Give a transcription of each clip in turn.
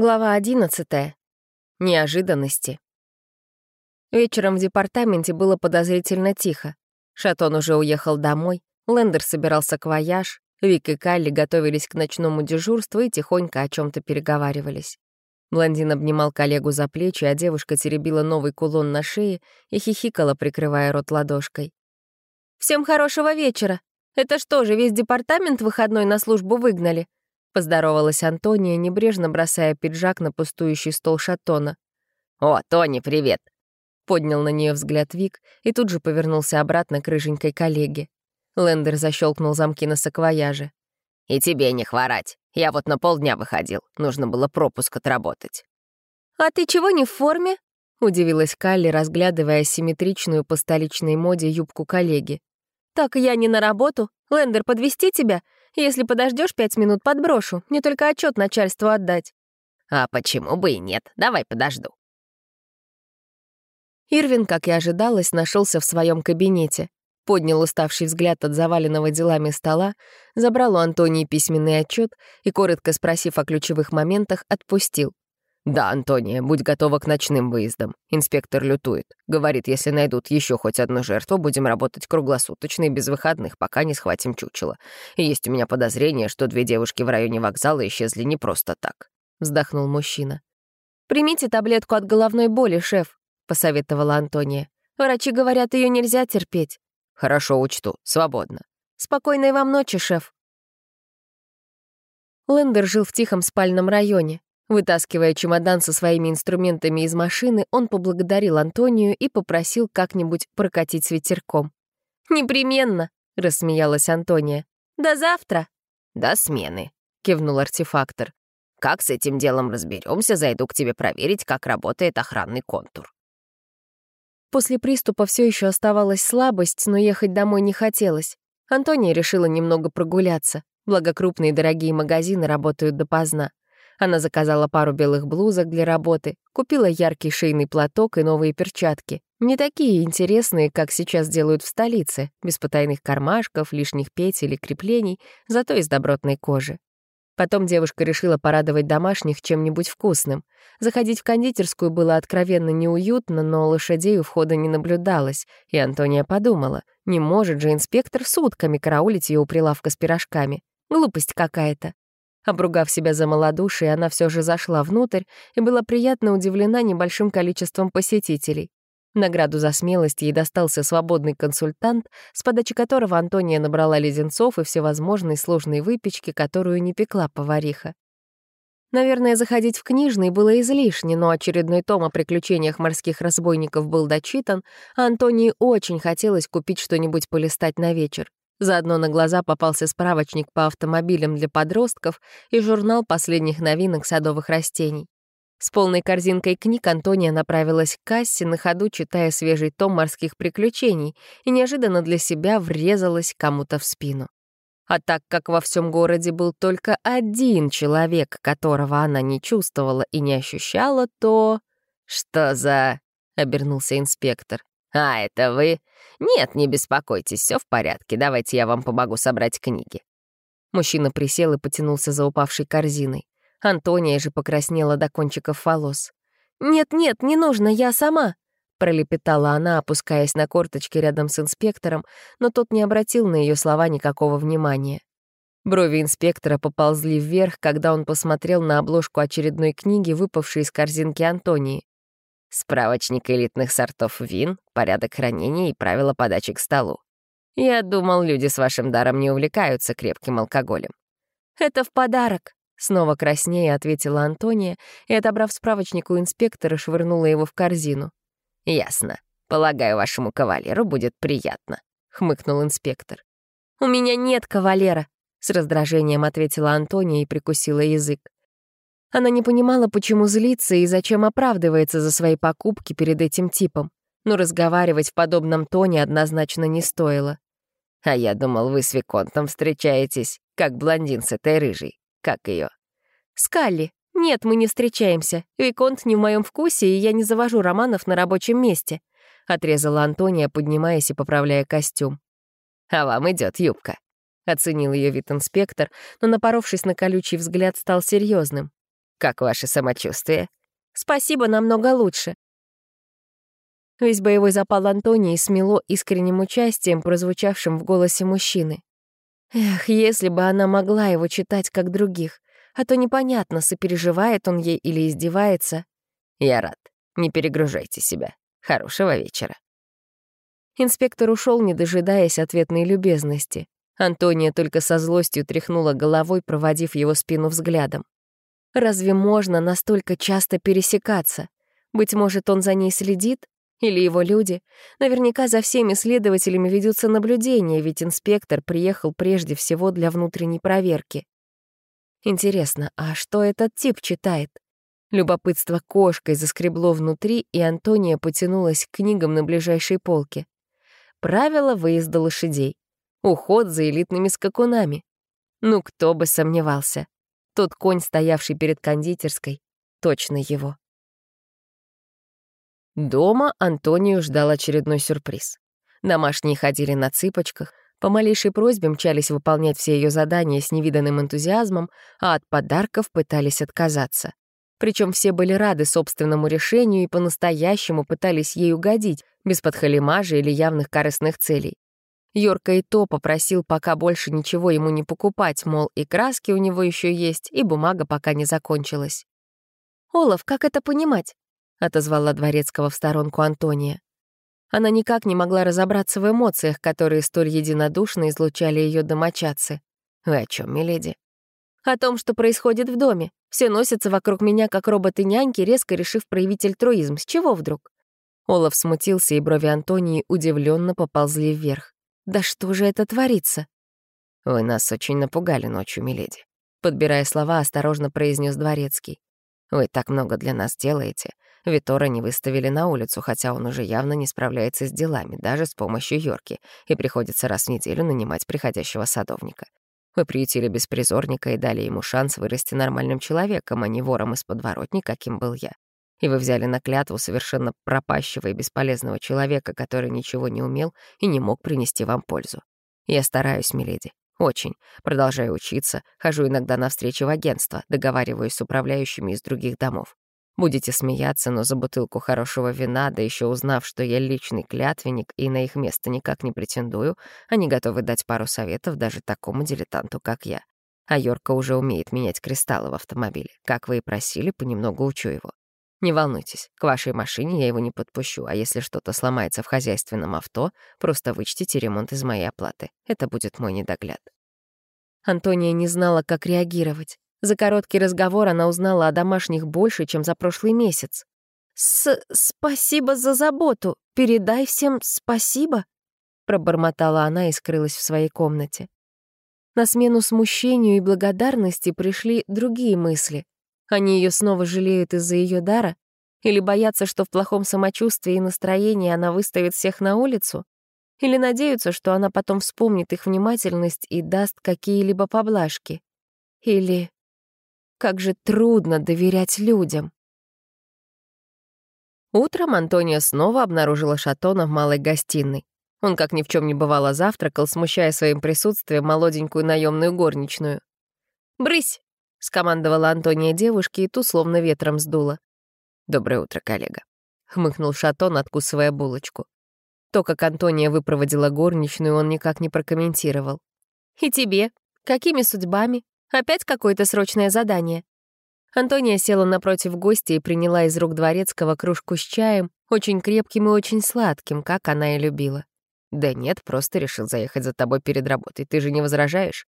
Глава 11. Неожиданности. Вечером в департаменте было подозрительно тихо. Шатон уже уехал домой, Лендер собирался в вояж, Вик и Калли готовились к ночному дежурству и тихонько о чем то переговаривались. Блондин обнимал коллегу за плечи, а девушка теребила новый кулон на шее и хихикала, прикрывая рот ладошкой. «Всем хорошего вечера! Это что же, весь департамент выходной на службу выгнали?» Поздоровалась Антония, небрежно бросая пиджак на пустующий стол шатона. «О, Тони, привет!» Поднял на нее взгляд Вик и тут же повернулся обратно к рыженькой коллеге. Лендер защелкнул замки на саквояже. «И тебе не хворать. Я вот на полдня выходил. Нужно было пропуск отработать». «А ты чего не в форме?» — удивилась Калли, разглядывая симметричную по столичной моде юбку коллеги. «Так я не на работу. Лендер, подвести тебя? Если подождешь пять минут, подброшу. Мне только отчет начальству отдать». «А почему бы и нет? Давай подожду». Ирвин, как и ожидалось, нашелся в своем кабинете. Поднял уставший взгляд от заваленного делами стола, забрал у Антонии письменный отчет и, коротко спросив о ключевых моментах, отпустил. «Да, Антония, будь готова к ночным выездам. Инспектор лютует. Говорит, если найдут еще хоть одну жертву, будем работать круглосуточно и без выходных, пока не схватим чучело. И есть у меня подозрение, что две девушки в районе вокзала исчезли не просто так», — вздохнул мужчина. «Примите таблетку от головной боли, шеф», — посоветовала Антония. «Врачи говорят, ее нельзя терпеть». «Хорошо, учту. Свободно». «Спокойной вам ночи, шеф». Лендер жил в тихом спальном районе. Вытаскивая чемодан со своими инструментами из машины, он поблагодарил Антонию и попросил как-нибудь прокатить с ветерком. «Непременно», — рассмеялась Антония. «До завтра». «До смены», — кивнул артефактор. «Как с этим делом разберемся, зайду к тебе проверить, как работает охранный контур». После приступа все еще оставалась слабость, но ехать домой не хотелось. Антония решила немного прогуляться, благо крупные дорогие магазины работают допоздна. Она заказала пару белых блузок для работы, купила яркий шейный платок и новые перчатки. Не такие интересные, как сейчас делают в столице, без потайных кармашков, лишних петель и креплений, зато из добротной кожи. Потом девушка решила порадовать домашних чем-нибудь вкусным. Заходить в кондитерскую было откровенно неуютно, но лошадей у входа не наблюдалось, и Антония подумала, не может же инспектор сутками караулить ее у прилавка с пирожками. Глупость какая-то. Обругав себя за малодушие, она все же зашла внутрь и была приятно удивлена небольшим количеством посетителей. Награду за смелость ей достался свободный консультант, с подачи которого Антония набрала леденцов и всевозможной сложной выпечки, которую не пекла повариха. Наверное, заходить в книжный было излишне, но очередной том о приключениях морских разбойников был дочитан, а Антонии очень хотелось купить что-нибудь полистать на вечер. Заодно на глаза попался справочник по автомобилям для подростков и журнал последних новинок садовых растений. С полной корзинкой книг Антония направилась к кассе, на ходу читая свежий том морских приключений, и неожиданно для себя врезалась кому-то в спину. А так как во всем городе был только один человек, которого она не чувствовала и не ощущала, то... «Что за...» — обернулся инспектор. «А, это вы? Нет, не беспокойтесь, все в порядке. Давайте я вам помогу собрать книги». Мужчина присел и потянулся за упавшей корзиной. Антония же покраснела до кончиков волос. «Нет-нет, не нужно, я сама», — пролепетала она, опускаясь на корточки рядом с инспектором, но тот не обратил на ее слова никакого внимания. Брови инспектора поползли вверх, когда он посмотрел на обложку очередной книги, выпавшей из корзинки Антонии. Справочник элитных сортов вин, порядок хранения и правила подачи к столу. Я думал, люди с вашим даром не увлекаются крепким алкоголем. «Это в подарок», — снова краснее ответила Антония и, отобрав справочник у инспектора, швырнула его в корзину. «Ясно. Полагаю, вашему кавалеру будет приятно», — хмыкнул инспектор. «У меня нет кавалера», — с раздражением ответила Антония и прикусила язык. Она не понимала, почему злится и зачем оправдывается за свои покупки перед этим типом, но разговаривать в подобном тоне однозначно не стоило. «А я думал, вы с Виконтом встречаетесь, как блондин с этой рыжей. Как ее? «Скалли. Нет, мы не встречаемся. Виконт не в моем вкусе, и я не завожу романов на рабочем месте», — отрезала Антония, поднимаясь и поправляя костюм. «А вам идет юбка», — оценил ее вид инспектор, но, напоровшись на колючий взгляд, стал серьезным. Как ваше самочувствие?» «Спасибо, намного лучше». Весь боевой запал Антонии смело искренним участием, прозвучавшим в голосе мужчины. Эх, если бы она могла его читать как других, а то непонятно, сопереживает он ей или издевается. «Я рад. Не перегружайте себя. Хорошего вечера». Инспектор ушел, не дожидаясь ответной любезности. Антония только со злостью тряхнула головой, проводив его спину взглядом. Разве можно настолько часто пересекаться? Быть может, он за ней следит? Или его люди? Наверняка за всеми следователями ведутся наблюдения, ведь инспектор приехал прежде всего для внутренней проверки. Интересно, а что этот тип читает? Любопытство кошкой заскребло внутри, и Антония потянулась к книгам на ближайшей полке. Правила выезда лошадей. Уход за элитными скакунами. Ну, кто бы сомневался. Тот конь, стоявший перед кондитерской, точно его. Дома Антонию ждал очередной сюрприз. Домашние ходили на цыпочках, по малейшей просьбе мчались выполнять все ее задания с невиданным энтузиазмом, а от подарков пытались отказаться. Причем все были рады собственному решению и по-настоящему пытались ей угодить, без подхалимажа или явных корыстных целей. Йорка и то попросил пока больше ничего ему не покупать, мол, и краски у него еще есть, и бумага пока не закончилась. «Олаф, как это понимать?» — отозвала Дворецкого в сторонку Антония. Она никак не могла разобраться в эмоциях, которые столь единодушно излучали ее домочадцы. «Вы о чем, миледи?» «О том, что происходит в доме. Все носятся вокруг меня, как роботы-няньки, резко решив проявить альтруизм. С чего вдруг?» Олаф смутился, и брови Антонии удивленно поползли вверх. «Да что же это творится?» «Вы нас очень напугали ночью, миледи», — подбирая слова, осторожно произнес Дворецкий. «Вы так много для нас делаете. Витора не выставили на улицу, хотя он уже явно не справляется с делами, даже с помощью Йорки, и приходится раз в неделю нанимать приходящего садовника. Вы приютили беспризорника и дали ему шанс вырасти нормальным человеком, а не вором из подворотни, каким был я и вы взяли на клятву совершенно пропащего и бесполезного человека, который ничего не умел и не мог принести вам пользу. Я стараюсь, миледи, очень. Продолжаю учиться, хожу иногда на встречи в агентство, договариваюсь с управляющими из других домов. Будете смеяться, но за бутылку хорошего вина, да еще узнав, что я личный клятвенник и на их место никак не претендую, они готовы дать пару советов даже такому дилетанту, как я. А Йорка уже умеет менять кристаллы в автомобиле. Как вы и просили, понемногу учу его. Не волнуйтесь, к вашей машине я его не подпущу, а если что-то сломается в хозяйственном авто, просто вычтите ремонт из моей оплаты. Это будет мой недогляд». Антония не знала, как реагировать. За короткий разговор она узнала о домашних больше, чем за прошлый месяц. «С «Спасибо за заботу. Передай всем спасибо», — пробормотала она и скрылась в своей комнате. На смену смущению и благодарности пришли другие мысли. Они ее снова жалеют из-за ее дара? Или боятся, что в плохом самочувствии и настроении она выставит всех на улицу? Или надеются, что она потом вспомнит их внимательность и даст какие-либо поблажки? Или... Как же трудно доверять людям. Утром Антония снова обнаружила Шатона в малой гостиной. Он, как ни в чем не бывало, завтракал, смущая своим присутствием молоденькую наемную горничную. «Брысь!» — скомандовала Антония девушке, и ту словно ветром сдуло. «Доброе утро, коллега», — хмыкнул Шатон, откусывая булочку. То, как Антония выпроводила горничную, он никак не прокомментировал. «И тебе? Какими судьбами? Опять какое-то срочное задание?» Антония села напротив гостя и приняла из рук дворецкого кружку с чаем, очень крепким и очень сладким, как она и любила. «Да нет, просто решил заехать за тобой перед работой. Ты же не возражаешь?»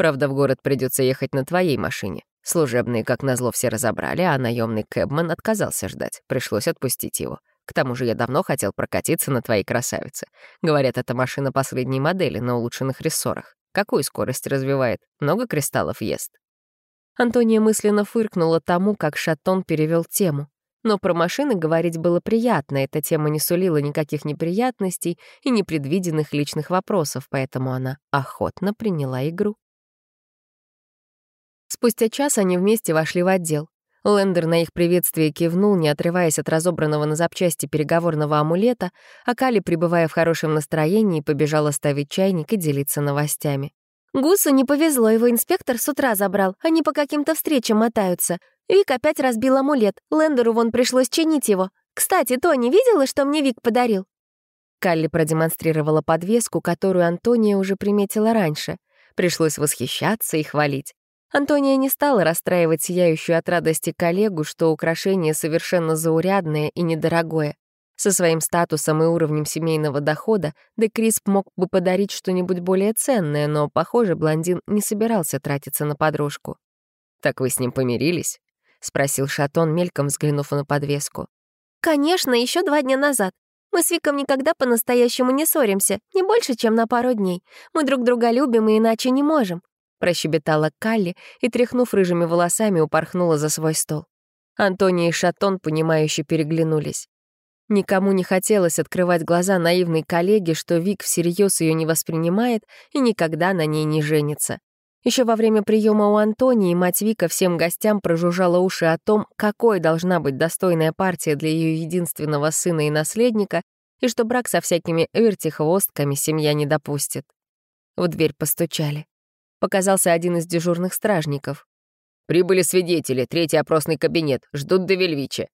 Правда, в город придется ехать на твоей машине. Служебные, как назло, все разобрали, а наемный кэбман отказался ждать. Пришлось отпустить его. К тому же я давно хотел прокатиться на твоей красавице. Говорят, это машина последней модели на улучшенных рессорах. Какую скорость развивает? Много кристаллов ест?» Антония мысленно фыркнула тому, как Шатон перевел тему. Но про машины говорить было приятно, эта тема не сулила никаких неприятностей и непредвиденных личных вопросов, поэтому она охотно приняла игру. Спустя час они вместе вошли в отдел. Лендер на их приветствие кивнул, не отрываясь от разобранного на запчасти переговорного амулета, а Кали, пребывая в хорошем настроении, побежала ставить чайник и делиться новостями. «Гусу не повезло, его инспектор с утра забрал, они по каким-то встречам мотаются. Вик опять разбил амулет. Лендеру вон пришлось чинить его. Кстати, Тони видела, что мне Вик подарил?» Калли продемонстрировала подвеску, которую Антония уже приметила раньше. Пришлось восхищаться и хвалить. Антония не стала расстраивать сияющую от радости коллегу, что украшение совершенно заурядное и недорогое. Со своим статусом и уровнем семейного дохода Декрисп мог бы подарить что-нибудь более ценное, но, похоже, блондин не собирался тратиться на подружку. «Так вы с ним помирились?» — спросил Шатон, мельком взглянув на подвеску. «Конечно, еще два дня назад. Мы с Виком никогда по-настоящему не ссоримся, не больше, чем на пару дней. Мы друг друга любим и иначе не можем», — прощебетала Калли и, тряхнув рыжими волосами, упорхнула за свой стол. Антония и Шатон, понимающе переглянулись. Никому не хотелось открывать глаза наивной коллеге, что Вик всерьез ее не воспринимает и никогда на ней не женится. Еще во время приема у Антонии мать Вика всем гостям прожужжала уши о том, какой должна быть достойная партия для ее единственного сына и наследника, и что брак со всякими вертихвостками семья не допустит. В дверь постучали. Показался один из дежурных стражников. «Прибыли свидетели, третий опросный кабинет, ждут до Вельвичи»,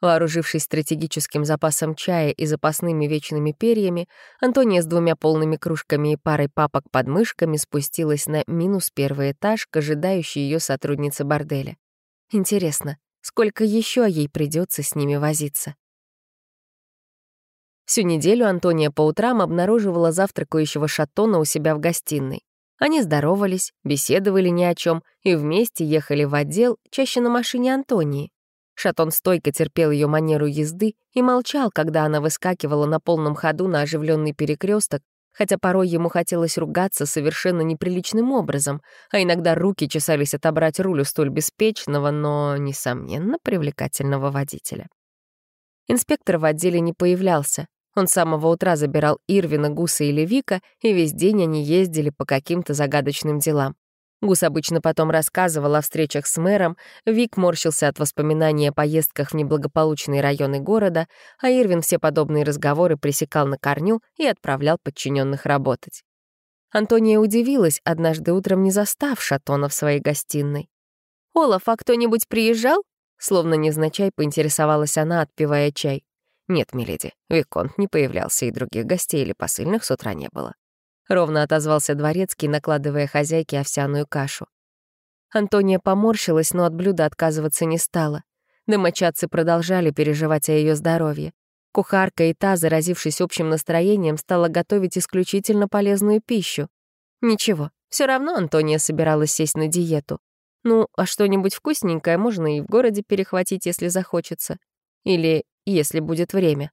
Вооружившись стратегическим запасом чая и запасными вечными перьями, Антония с двумя полными кружками и парой папок под мышками спустилась на минус первый этаж к ожидающей ее сотруднице борделя. Интересно, сколько еще ей придется с ними возиться? Всю неделю Антония по утрам обнаруживала завтракающего шатона у себя в гостиной. Они здоровались, беседовали ни о чем и вместе ехали в отдел, чаще на машине Антонии. Шатон стойко терпел ее манеру езды и молчал, когда она выскакивала на полном ходу на оживленный перекресток, хотя порой ему хотелось ругаться совершенно неприличным образом, а иногда руки чесались отобрать руль у столь беспечного, но, несомненно, привлекательного водителя. Инспектор в отделе не появлялся. Он с самого утра забирал Ирвина, Гуса или Вика, и весь день они ездили по каким-то загадочным делам. Гус обычно потом рассказывал о встречах с мэром, Вик морщился от воспоминаний о поездках в неблагополучные районы города, а Ирвин все подобные разговоры пресекал на корню и отправлял подчиненных работать. Антония удивилась, однажды утром не застав Шатона в своей гостиной. «Олаф, а кто-нибудь приезжал?» Словно невзначай поинтересовалась она, отпивая чай. «Нет, миледи, Виконт не появлялся, и других гостей или посыльных с утра не было. Ровно отозвался дворецкий, накладывая хозяйке овсяную кашу. Антония поморщилась, но от блюда отказываться не стала. Домочадцы продолжали переживать о ее здоровье. Кухарка и та, заразившись общим настроением, стала готовить исключительно полезную пищу. Ничего, все равно Антония собиралась сесть на диету. Ну, а что-нибудь вкусненькое можно и в городе перехватить, если захочется. Или если будет время.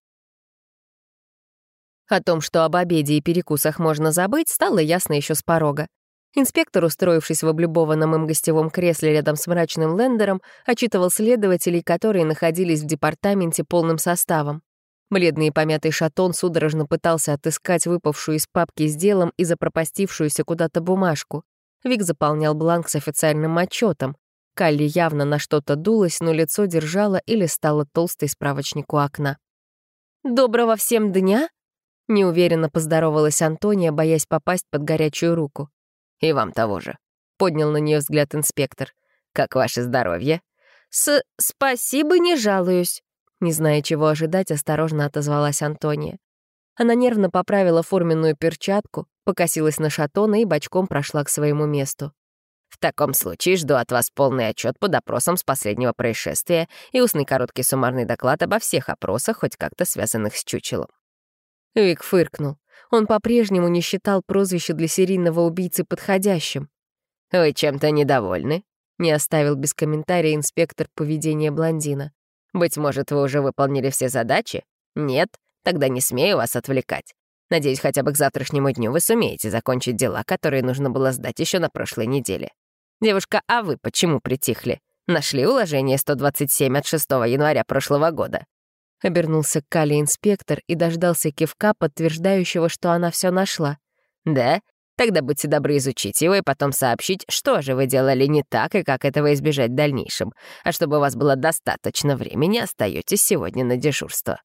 О том, что об обеде и перекусах можно забыть, стало ясно еще с порога. Инспектор, устроившись в облюбованном им гостевом кресле рядом с мрачным лендером, отчитывал следователей, которые находились в департаменте полным составом. Бледный и помятый шатон судорожно пытался отыскать выпавшую из папки с делом и запропастившуюся куда-то бумажку. Вик заполнял бланк с официальным отчетом. Калли явно на что-то дулась, но лицо держала или стала толстой справочник у окна. «Доброго всем дня!» Неуверенно поздоровалась Антония, боясь попасть под горячую руку. «И вам того же», — поднял на нее взгляд инспектор. «Как ваше здоровье?» «С... спасибо, не жалуюсь», — не зная, чего ожидать, осторожно отозвалась Антония. Она нервно поправила форменную перчатку, покосилась на шатона и бочком прошла к своему месту. Таком случае жду от вас полный отчет по допросам с последнего происшествия и устный короткий суммарный доклад обо всех опросах, хоть как-то связанных с чучелом. Вик фыркнул. Он по-прежнему не считал прозвище для серийного убийцы подходящим. «Вы чем-то недовольны?» — не оставил без комментария инспектор поведения блондина. «Быть может, вы уже выполнили все задачи? Нет? Тогда не смею вас отвлекать. Надеюсь, хотя бы к завтрашнему дню вы сумеете закончить дела, которые нужно было сдать еще на прошлой неделе. Девушка, а вы почему притихли? Нашли уложение 127 от 6 января прошлого года? Обернулся к Кале инспектор и дождался кивка, подтверждающего, что она все нашла. «Да? Тогда будьте добры изучить его и потом сообщить, что же вы делали не так и как этого избежать в дальнейшем. А чтобы у вас было достаточно времени, остаетесь сегодня на дежурство».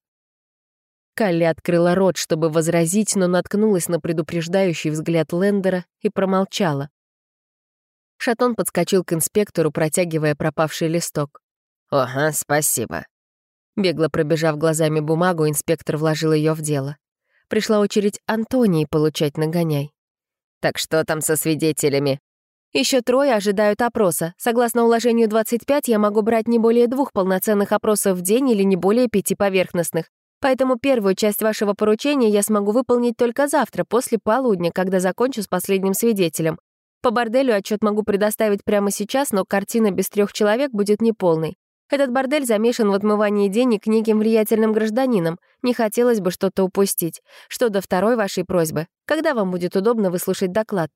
Калли открыла рот, чтобы возразить, но наткнулась на предупреждающий взгляд Лендера и промолчала. Шатон подскочил к инспектору, протягивая пропавший листок. «Ага, спасибо». Бегло пробежав глазами бумагу, инспектор вложил ее в дело. Пришла очередь Антонии получать нагоняй. «Так что там со свидетелями?» Еще трое ожидают опроса. Согласно уложению 25, я могу брать не более двух полноценных опросов в день или не более пяти поверхностных. Поэтому первую часть вашего поручения я смогу выполнить только завтра, после полудня, когда закончу с последним свидетелем. По борделю отчет могу предоставить прямо сейчас, но картина без трех человек будет неполной. Этот бордель замешан в отмывании денег неким влиятельным гражданином. Не хотелось бы что-то упустить. Что до второй вашей просьбы. Когда вам будет удобно выслушать доклад?»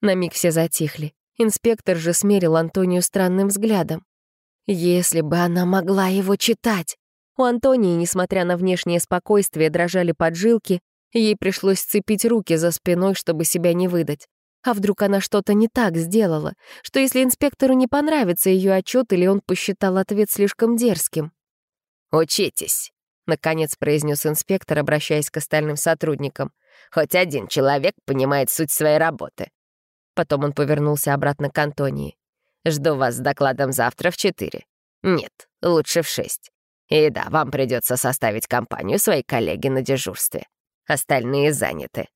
На миг все затихли. Инспектор же смерил Антонию странным взглядом. Если бы она могла его читать! У Антонии, несмотря на внешнее спокойствие, дрожали поджилки, ей пришлось сцепить руки за спиной, чтобы себя не выдать. А вдруг она что-то не так сделала? Что если инспектору не понравится ее отчет или он посчитал ответ слишком дерзким? «Учитесь», — наконец произнес инспектор, обращаясь к остальным сотрудникам. «Хоть один человек понимает суть своей работы». Потом он повернулся обратно к Антонии. «Жду вас с докладом завтра в четыре. Нет, лучше в шесть. И да, вам придется составить компанию своей коллеги на дежурстве. Остальные заняты.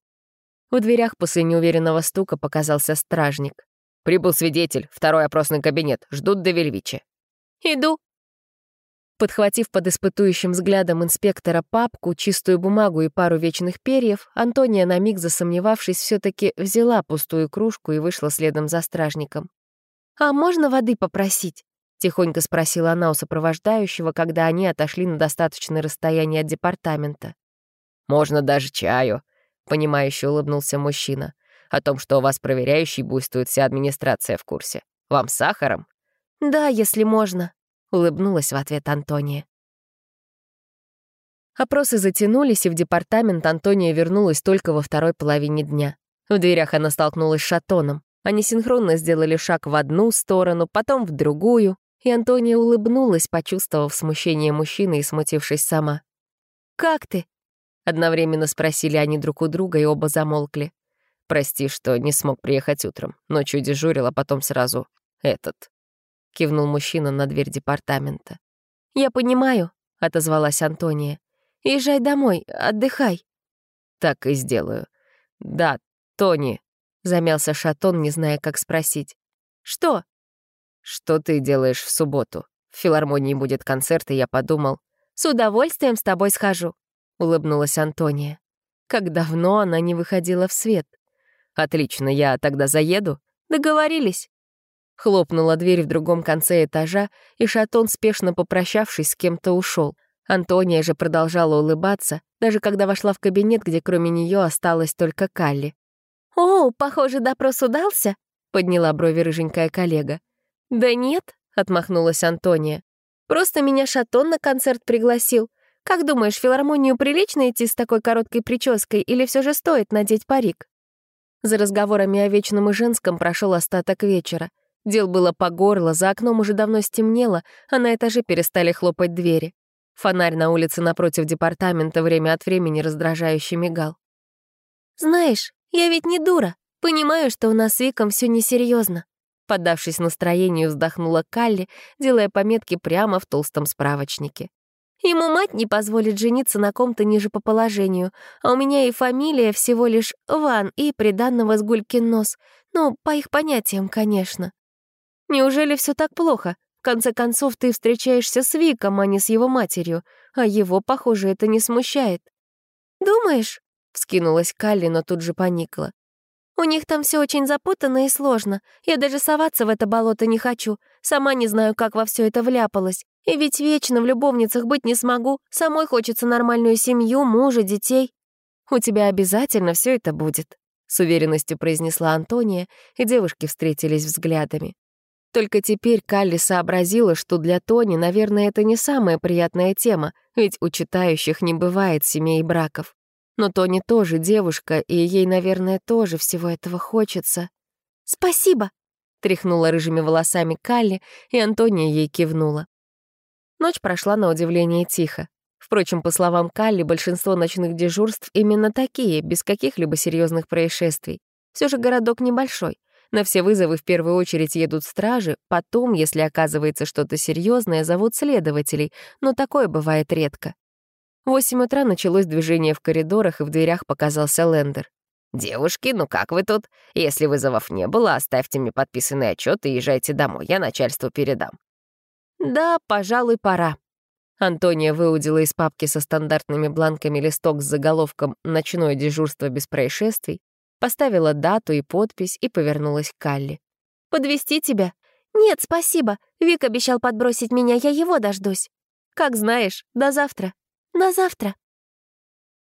В дверях после неуверенного стука показался стражник. «Прибыл свидетель, второй опросный кабинет. Ждут до Вельвичи». «Иду». Подхватив под испытующим взглядом инспектора папку, чистую бумагу и пару вечных перьев, Антония, на миг засомневавшись, все таки взяла пустую кружку и вышла следом за стражником. «А можно воды попросить?» — тихонько спросила она у сопровождающего, когда они отошли на достаточное расстояние от департамента. «Можно даже чаю», — понимающе улыбнулся мужчина. «О том, что у вас проверяющий буйствует, вся администрация в курсе. Вам сахаром?» «Да, если можно», — улыбнулась в ответ Антония. Опросы затянулись, и в департамент Антония вернулась только во второй половине дня. В дверях она столкнулась с Шатоном. Они синхронно сделали шаг в одну сторону, потом в другую, и Антония улыбнулась, почувствовав смущение мужчины и смутившись сама. «Как ты?» Одновременно спросили они друг у друга, и оба замолкли. «Прости, что не смог приехать утром. Ночью дежурил, а потом сразу этот». Кивнул мужчина на дверь департамента. «Я понимаю», — отозвалась Антония. «Езжай домой, отдыхай». «Так и сделаю. Да, Тони», — замялся Шатон, не зная, как спросить. «Что?» «Что ты делаешь в субботу? В филармонии будет концерт, и я подумал...» «С удовольствием с тобой схожу», — улыбнулась Антония. Как давно она не выходила в свет. «Отлично, я тогда заеду?» «Договорились». Хлопнула дверь в другом конце этажа, и Шатон, спешно попрощавшись, с кем-то ушел. Антония же продолжала улыбаться, даже когда вошла в кабинет, где кроме нее осталась только Калли. «О, похоже, допрос удался?» — подняла брови рыженькая коллега. «Да нет», — отмахнулась Антония. «Просто меня Шатон на концерт пригласил. Как думаешь, филармонию прилично идти с такой короткой прической или все же стоит надеть парик? За разговорами о вечном и женском прошел остаток вечера. Дел было по горло, за окном уже давно стемнело, а на этаже перестали хлопать двери. Фонарь на улице напротив департамента время от времени раздражающе мигал. «Знаешь, я ведь не дура. Понимаю, что у нас с Виком все несерьезно. Поддавшись настроению, вздохнула Калли, делая пометки прямо в толстом справочнике. Ему мать не позволит жениться на ком-то ниже по положению, а у меня и фамилия всего лишь Ван и приданного с Гулькин нос. Ну, по их понятиям, конечно. Неужели все так плохо? В конце концов, ты встречаешься с Виком, а не с его матерью, а его, похоже, это не смущает. «Думаешь?» — вскинулась Калли, но тут же поникла. «У них там все очень запутанно и сложно. Я даже соваться в это болото не хочу. Сама не знаю, как во все это вляпалась. И ведь вечно в любовницах быть не смогу. Самой хочется нормальную семью, мужа, детей. У тебя обязательно все это будет», — с уверенностью произнесла Антония, и девушки встретились взглядами. Только теперь Калли сообразила, что для Тони, наверное, это не самая приятная тема, ведь у читающих не бывает семей и браков. Но Тони тоже девушка, и ей, наверное, тоже всего этого хочется. «Спасибо!» — тряхнула рыжими волосами Калли, и Антония ей кивнула. Ночь прошла на удивление тихо. Впрочем, по словам Калли, большинство ночных дежурств именно такие, без каких-либо серьезных происшествий. Все же городок небольшой. На все вызовы в первую очередь едут стражи, потом, если оказывается что-то серьезное, зовут следователей, но такое бывает редко. В 8 утра началось движение в коридорах, и в дверях показался Лендер. «Девушки, ну как вы тут? Если вызовов не было, оставьте мне подписанный отчет и езжайте домой, я начальству передам». «Да, пожалуй, пора». Антония выудила из папки со стандартными бланками листок с заголовком «Ночное дежурство без происшествий», поставила дату и подпись и повернулась к Калли. Подвести тебя?» «Нет, спасибо. Вик обещал подбросить меня, я его дождусь». «Как знаешь, до завтра». «До завтра».